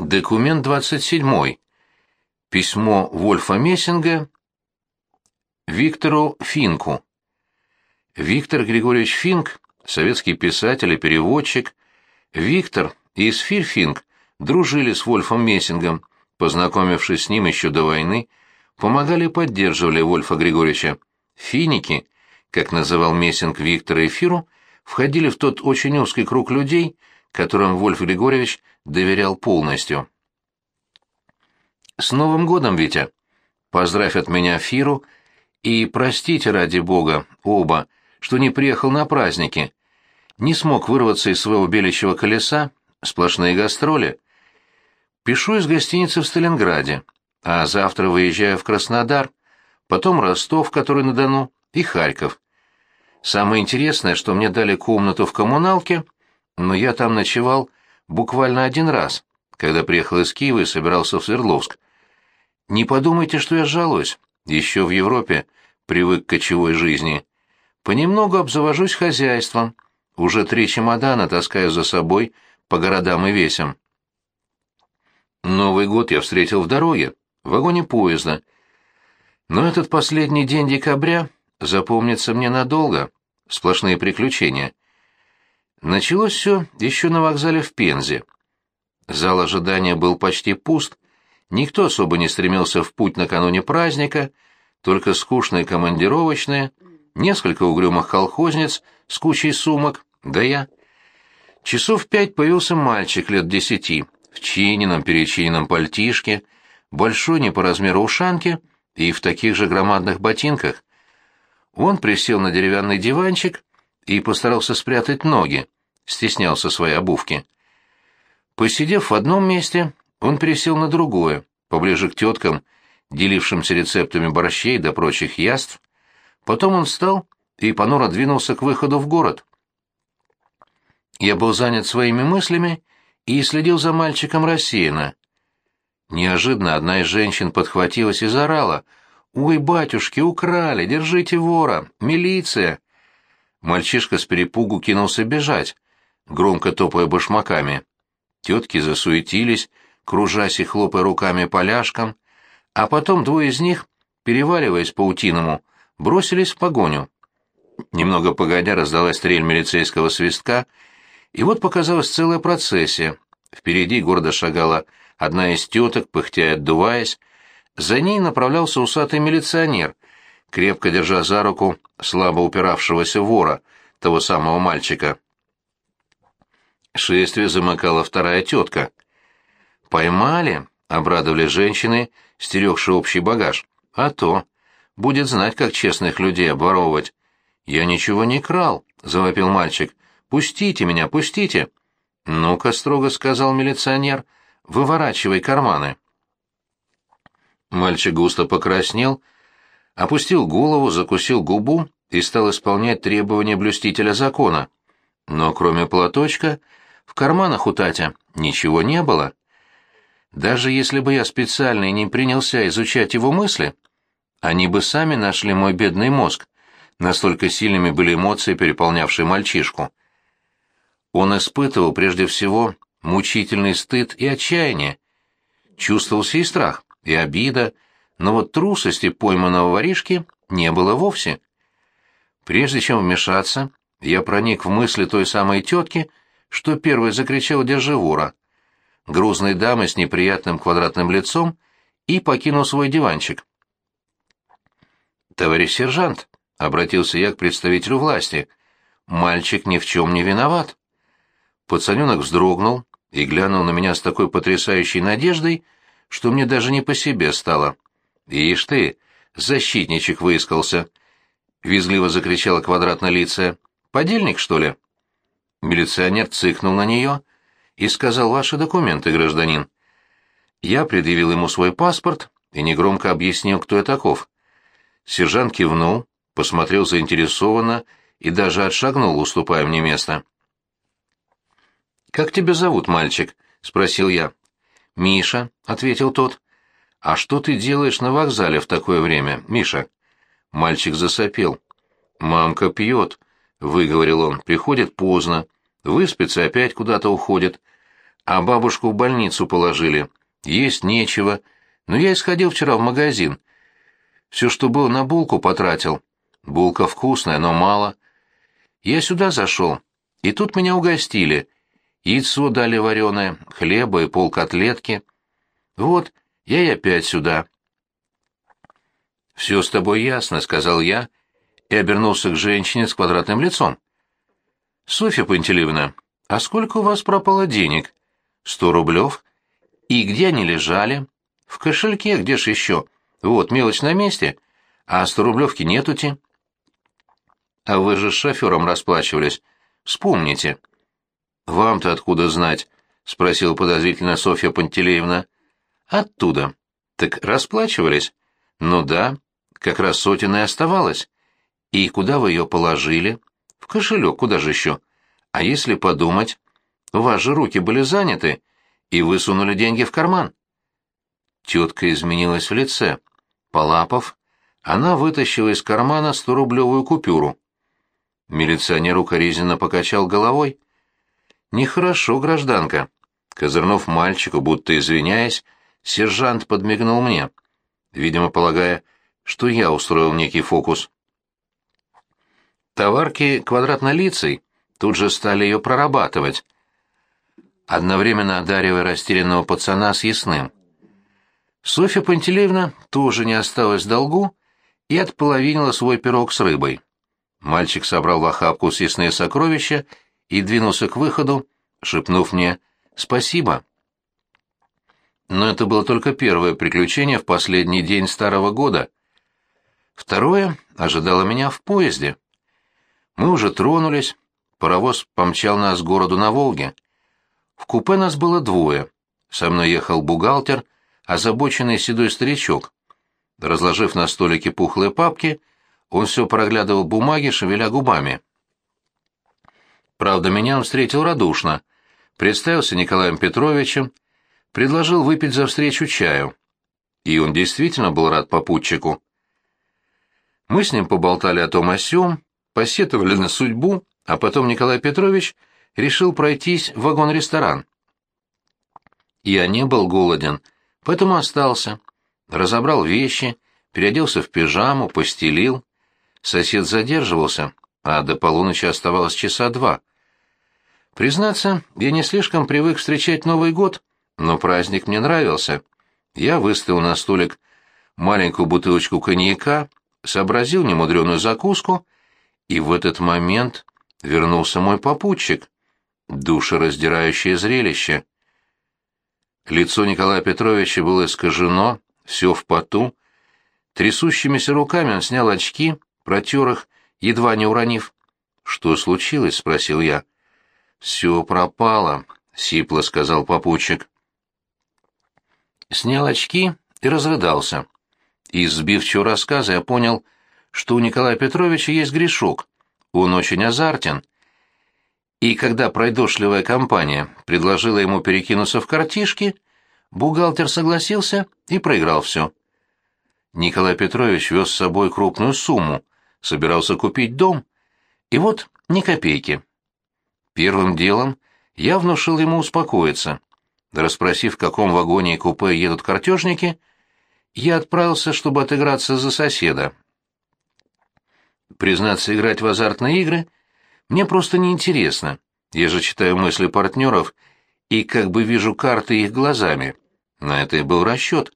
Документ 27. Письмо Вольфа Мессинга Виктору Финку. Виктор Григорьевич Финк, советский писатель и переводчик. Виктор и Исфирь Финк дружили с Вольфом Мессингом, познакомившись с ним еще до войны, помогали и поддерживали Вольфа Григорьевича. Финики, как называл Мессинг Виктора и Фиру, входили в тот очень узкий круг людей, которым Вольф Григорьевич доверял полностью. «С Новым годом, Витя! Поздравь от меня Фиру и простите ради бога, оба, что не приехал на праздники. Не смог вырваться из своего белящего колеса, сплошные гастроли. Пишу из гостиницы в Сталинграде, а завтра выезжаю в Краснодар, потом Ростов, который на Дону, и Харьков. Самое интересное, что мне дали комнату в коммуналке, но я там ночевал буквально один раз, когда приехал из Киева и собирался в Свердловск. Не подумайте, что я жалуюсь. Еще в Европе привык к кочевой жизни. Понемногу обзавожусь хозяйством. Уже три чемодана таскаю за собой по городам и весям. Новый год я встретил в дороге, в вагоне поезда. Но этот последний день декабря запомнится мне надолго. Сплошные приключения. Началось все еще на вокзале в Пензе. Зал ожидания был почти пуст, никто особо не стремился в путь накануне праздника, только скучные командировочные, несколько угрюмых колхозниц с кучей сумок, да я. Часов пять появился мальчик лет десяти, в чиненном перечиненном пальтишке, большой не по размеру ушанки и в таких же громадных ботинках. Он присел на деревянный диванчик и постарался спрятать ноги, стеснялся своей обувки. Посидев в одном месте, он пересел на другое, поближе к теткам, делившимся рецептами борщей да прочих яств. Потом он встал и понуро двинулся к выходу в город. Я был занят своими мыслями и следил за мальчиком рассеянно. Неожиданно одна из женщин подхватилась и заорала. «Ой, батюшки, украли! Держите вора! Милиция!» Мальчишка с перепугу кинулся бежать, громко топая башмаками. Тетки засуетились, кружась и хлопая руками поляшкам, а потом двое из них, переваливаясь паутиному, бросились в погоню. Немного погодя раздалась стрель милицейского свистка, и вот показалась целая процессия. Впереди гордо шагала одна из теток, пыхтя и отдуваясь. За ней направлялся усатый милиционер, крепко держа за руку слабо упиравшегося вора, того самого мальчика. Шествие замыкала вторая тетка. «Поймали?» — обрадовали женщины, стерегшие общий багаж. «А то! Будет знать, как честных людей обворовывать». «Я ничего не крал», — завопил мальчик. «Пустите меня, пустите!» «Ну-ка», — строго сказал милиционер, — «выворачивай карманы». Мальчик густо покраснел, опустил голову, закусил губу и стал исполнять требования блюстителя закона. Но кроме платочка в карманах у Татя ничего не было. Даже если бы я специально и не принялся изучать его мысли, они бы сами нашли мой бедный мозг. Настолько сильными были эмоции, переполнявшие мальчишку. Он испытывал прежде всего мучительный стыд и отчаяние. Чувствовался и страх, и обида, но вот трусости пойманного воришки не было вовсе. Прежде чем вмешаться, я проник в мысли той самой тетки, что первой закричал «Держи вора!» грузной дамы с неприятным квадратным лицом и покинул свой диванчик. «Товарищ сержант», — обратился я к представителю власти, — «мальчик ни в чем не виноват». Пацаненок вздрогнул и глянул на меня с такой потрясающей надеждой, что мне даже не по себе стало. «Ишь ты, защитничек выискался!» — визгливо закричала квадратнолицая. «Подельник, что ли?» Милиционер цыкнул на нее и сказал «Ваши документы, гражданин». Я предъявил ему свой паспорт и негромко объяснил, кто я таков. Сержант кивнул, посмотрел заинтересованно и даже отшагнул, уступая мне место. «Как тебя зовут, мальчик?» — спросил я. «Миша», — ответил тот. «А что ты делаешь на вокзале в такое время, Миша?» Мальчик засопел. «Мамка пьет», — выговорил он, — «приходит поздно, выспится опять куда-то уходит. а бабушку в больницу положили. Есть нечего. Но я исходил вчера в магазин. Все, что было на булку, потратил. Булка вкусная, но мало. Я сюда зашел, и тут меня угостили. Яйцо дали вареное, хлеба и полкотлетки. Вот, и опять сюда. «Все с тобой ясно», — сказал я, и обернулся к женщине с квадратным лицом. «Софья Пантелеевна, а сколько у вас пропало денег?» «Сто рублев. И где они лежали?» «В кошельке, где ж еще? Вот, мелочь на месте, а сто рублевки нетути». «А вы же с шофером расплачивались. Вспомните». «Вам-то откуда знать?» — спросила подозрительно Софья Пантелеевна. «Оттуда. Так расплачивались?» «Ну да, как раз сотен и оставалось. И куда вы ее положили? В кошелек, куда же еще? А если подумать, у вас же руки были заняты, и вы сунули деньги в карман. Тетка изменилась в лице. Полапов, она вытащила из кармана сторублевую купюру. Милиционер укоризненно покачал головой. «Нехорошо, гражданка». Козырнув мальчику, будто извиняясь, сержант подмигнул мне, видимо, полагая, что я устроил некий фокус. Товарки квадратнолицей тут же стали ее прорабатывать, одновременно одаривая растерянного пацана с ясным. Софья Пантелеевна тоже не осталась в долгу и отполовинила свой пирог с рыбой. Мальчик собрал в охапку съестные сокровища и двинулся к выходу, шепнув мне «спасибо». Но это было только первое приключение в последний день старого года. Второе ожидало меня в поезде. Мы уже тронулись, паровоз помчал нас к городу на Волге. В купе нас было двое. Со мной ехал бухгалтер, озабоченный седой старичок. Разложив на столике пухлые папки, он все проглядывал бумаги, шевеля губами. Правда, меня он встретил радушно. Представился Николаем Петровичем, предложил выпить за встречу чаю. И он действительно был рад попутчику. Мы с ним поболтали о том о сём, посетовали на судьбу, а потом Николай Петрович решил пройтись в вагон-ресторан. Я не был голоден, поэтому остался. Разобрал вещи, переоделся в пижаму, постелил. Сосед задерживался, а до полуночи оставалось часа два. Признаться, я не слишком привык встречать Новый год, но праздник мне нравился. Я выставил на столик маленькую бутылочку коньяка, сообразил немудреную закуску — и в этот момент вернулся мой попутчик. Душераздирающее зрелище. Лицо Николая Петровича было искажено, все в поту. Трясущимися руками он снял очки, протер их, едва не уронив. «Что случилось?» — спросил я. «Все пропало», — сипло сказал попутчик. Снял очки и разрыдался. Из сбивчивого рассказа я понял, что у Николая Петровича есть грешок. Он очень азартен. И когда пройдошливая компания предложила ему перекинуться в картишки, бухгалтер согласился и проиграл все. Николай Петрович вез с собой крупную сумму, собирался купить дом, и вот ни копейки. Первым делом я внушил ему успокоиться. Расспросив, в каком вагоне и купе едут картежники, я отправился, чтобы отыграться за соседа, Признаться, играть в азартные игры мне просто неинтересно. Я же читаю мысли партнеров и как бы вижу карты их глазами. На это и был расчет.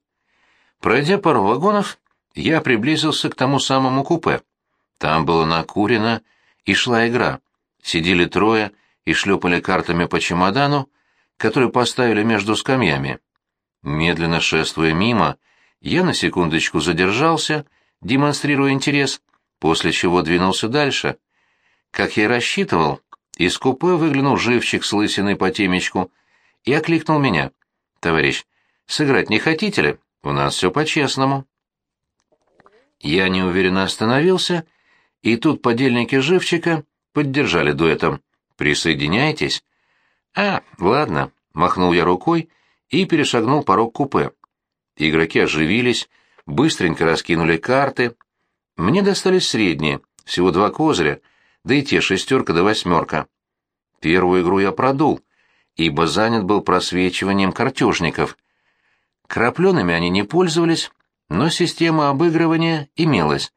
Пройдя пару вагонов, я приблизился к тому самому купе. Там было накурено и шла игра. Сидели трое и шлепали картами по чемодану, который поставили между скамьями. Медленно шествуя мимо, я на секундочку задержался, демонстрируя интерес — после чего двинулся дальше. Как я и рассчитывал, из купе выглянул живчик с лысиной по темечку и окликнул меня. «Товарищ, сыграть не хотите ли? У нас все по-честному». Я неуверенно остановился, и тут подельники живчика поддержали дуэтом. «Присоединяйтесь?» «А, ладно», — махнул я рукой и перешагнул порог купе. Игроки оживились, быстренько раскинули карты, мне достались средние, всего два козыря, да и те шестерка да восьмерка. Первую игру я продул, ибо занят был просвечиванием картежников. Крапленными они не пользовались, но система обыгрывания имелась.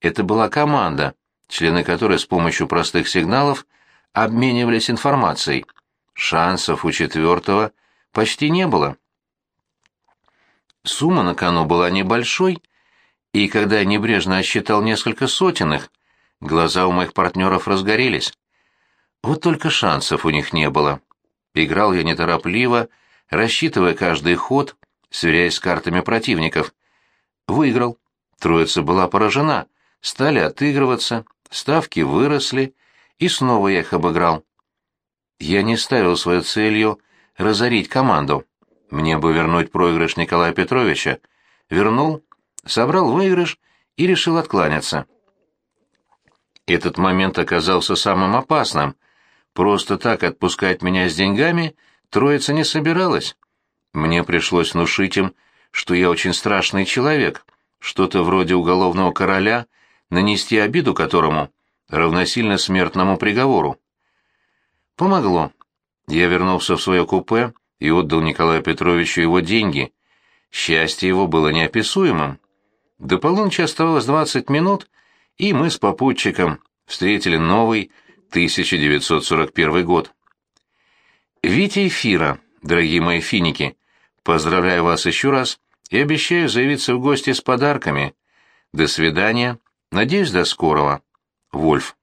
Это была команда, члены которой с помощью простых сигналов обменивались информацией. Шансов у четвертого почти не было. Сумма на кону была небольшой, и когда я небрежно осчитал несколько сотенных, глаза у моих партнеров разгорелись. Вот только шансов у них не было. Играл я неторопливо, рассчитывая каждый ход, сверяясь с картами противников. Выиграл. Троица была поражена, стали отыгрываться, ставки выросли, и снова я их обыграл. Я не ставил своей целью разорить команду. Мне бы вернуть проигрыш Николая Петровича. Вернул, собрал выигрыш и решил откланяться. Этот момент оказался самым опасным. Просто так отпускать меня с деньгами троица не собиралась. Мне пришлось внушить им, что я очень страшный человек, что-то вроде уголовного короля, нанести обиду которому равносильно смертному приговору. Помогло. Я вернулся в свое купе и отдал Николаю Петровичу его деньги. Счастье его было неописуемым. До полуночи оставалось двадцать минут, и мы с попутчиком встретили новый 1941 год. Витя Эфира, дорогие мои финики, поздравляю вас еще раз и обещаю заявиться в гости с подарками. До свидания. Надеюсь, до скорого. Вольф.